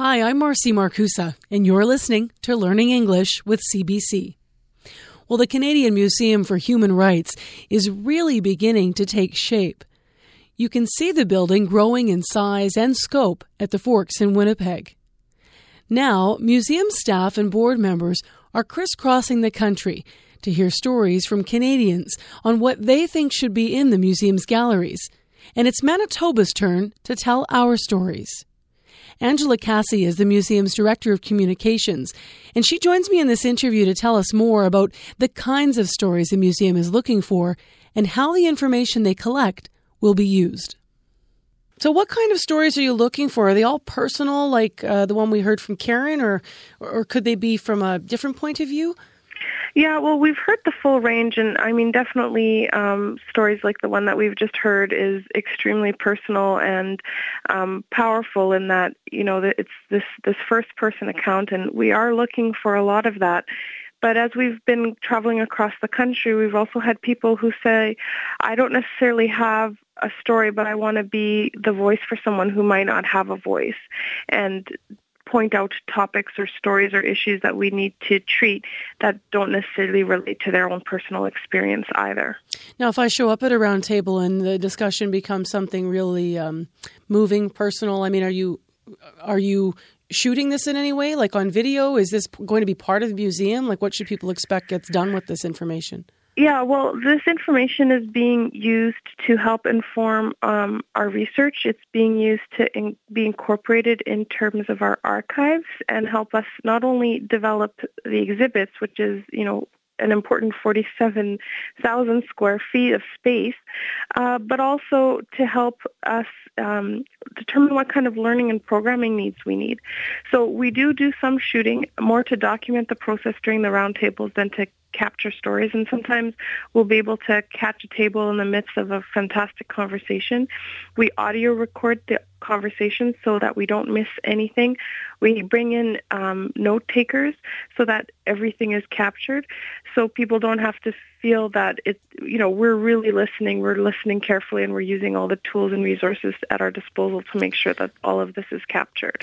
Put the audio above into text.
Hi, I'm Marcy Markusa, and you're listening to Learning English with CBC. Well, the Canadian Museum for Human Rights is really beginning to take shape. You can see the building growing in size and scope at the Forks in Winnipeg. Now, museum staff and board members are crisscrossing the country to hear stories from Canadians on what they think should be in the museum's galleries. And it's Manitoba's turn to tell our stories. Angela Cassie is the museum's director of communications, and she joins me in this interview to tell us more about the kinds of stories the museum is looking for and how the information they collect will be used. So, what kind of stories are you looking for? Are they all personal, like uh, the one we heard from Karen, or or could they be from a different point of view? Yeah, well, we've heard the full range, and I mean, definitely um, stories like the one that we've just heard is extremely personal and um, powerful in that you know that it's this this first person account, and we are looking for a lot of that. But as we've been traveling across the country, we've also had people who say, I don't necessarily have a story, but I want to be the voice for someone who might not have a voice. And point out topics or stories or issues that we need to treat that don't necessarily relate to their own personal experience either. Now, if I show up at a round table and the discussion becomes something really um, moving, personal, I mean, are you are you shooting this in any way, like on video? Is this going to be part of the museum? Like, what should people expect gets done with this information? Yeah, well, this information is being used to help inform um, our research. It's being used to in, be incorporated in terms of our archives and help us not only develop the exhibits, which is, you know, an important 47,000 square feet of space, uh, but also to help us um, determine what kind of learning and programming needs we need. So we do do some shooting, more to document the process during the roundtables than to capture stories and sometimes we'll be able to catch a table in the midst of a fantastic conversation. We audio record the conversation so that we don't miss anything. We bring in um, note takers so that everything is captured so people don't have to feel that it you know we're really listening we're listening carefully and we're using all the tools and resources at our disposal to make sure that all of this is captured